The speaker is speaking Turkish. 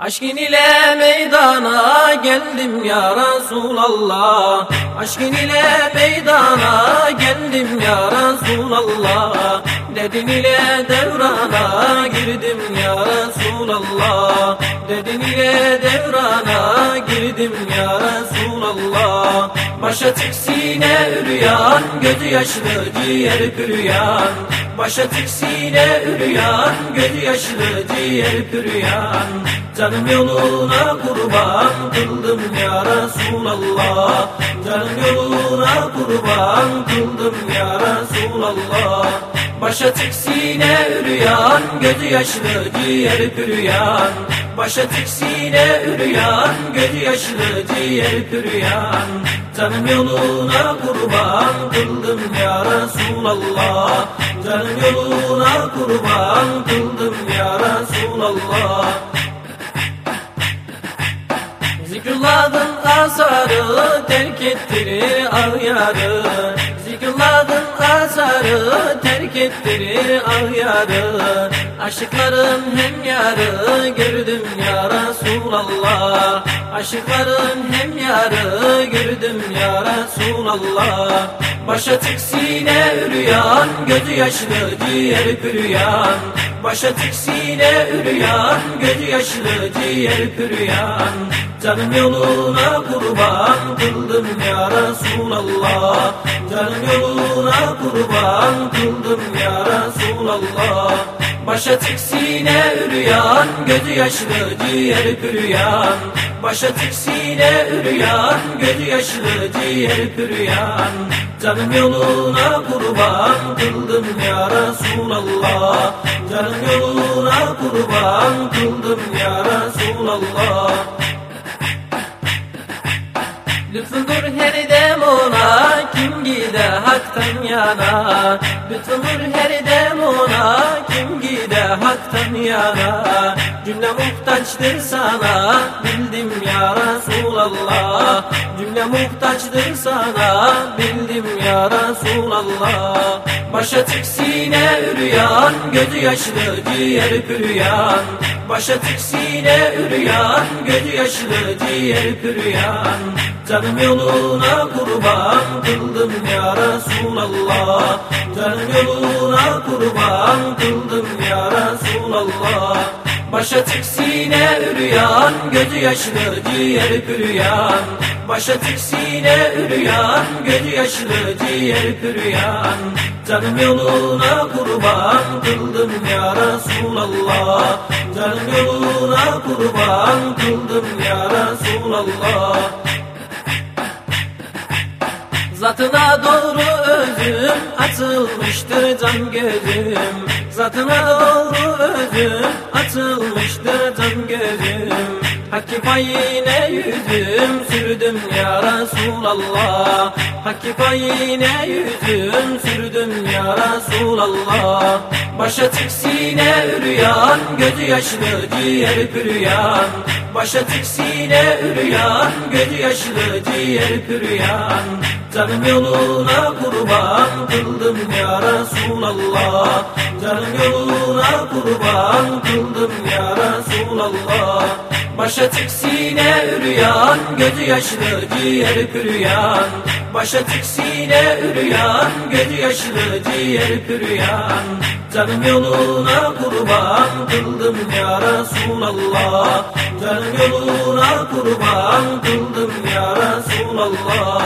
Aşkın ile meydana geldim ya Resulallah. Aşkın ile meydana geldim ya Resulallah. Dedin ile devrana girdim ya Resulallah. Dedin ile devrana girdim ya Resulallah. Başa tiksine üryan, gözü yaşlı ciğer püryan Başa tiksine üryan, gözü yaşlı ciğer püryan. Canım yoluna kurban kıldım ya Resulallah. Canım yoluna kurban kıldım ya Resulallah. Başa tiksine üryan, gözü yaşlı ciğer püryan. Başa tiksine üryan, gözü yaşlı ciğer püryan. Canım yoluna kurban kıldım ya Resulallah Canım yoluna kurban kıldım ya Resulallah. Zikrullah'ın asarı terk ettirir ağyarı Zikrullah'ın asarı terk ettirir ağyarı Aşıkların hem yarı gördüm ya Resulallah. Aşıkların hem yarı gördüm ya Resulallah. Başa tiksine üryan, gözü yaşlı ciğer püryan. Başa tiksine üryan, gözü yaşlı ciğer püryan Canım yoluna kurban kıldım ya Resulallah. Canım yoluna kurban kıldım ya Resulallah. Başa tiksine üryan, gözü yaşlı ciğer püryan. Başa tiksine üryan, gözü yaşlı ciğer püryan. Canım yoluna kurban kıldım ya Resulallah. Canım yoluna kurban kıldım ya Resulallah Lütfundur her dem ona kim gide haktan yana? Lütfundur her dem ona kim gide haktan yana? Cümle muhtaçtır sana bildim ya Resulallah. Cümle muhtaçtır sana ya Resulallah. Başa tiksine üryan gözü yaşlı ciğer püryan. Başa tiksine üryan gözü yaşlı ciğer püryan. Canım yoluna kurban kıldım ya Resulallah. Canım yoluna kurban kıldım ya Resulallah Başa tiksine üryan, gözü yaşlı ciğer püryan Başa tiksine üryan, gözü yaşlı ciğer püryan Canım yoluna kurban kıldım ya Resulallah. Canım yoluna kurban kıldım ya Resulallah Zatına doğru özüm açılmıştır can gözüm. Zatına doğru özüm açılmıştır can gözüm Hakkı payine yüzüm sürdüm ya Resulallah. Hakkı payine yüzüm sürdüm ya Resulallah. Başa tiksine üryan, gözü yaşlı ciğer püryan. Başa tiksine üryan, gözü yaşlı ciğer püryan. Canım yoluna kurban kıldım ya Resulallah. Canım yoluna kurban kıldım ya Resulallah Başa tiksine üryan, gözü yaşlı ciğer püryan Başa tiksine üryan, gözü yaşlı ciğer püryan Canım yoluna kurban kıldım ya Resulallah. Canım yoluna kurban kıldım ya Resulallah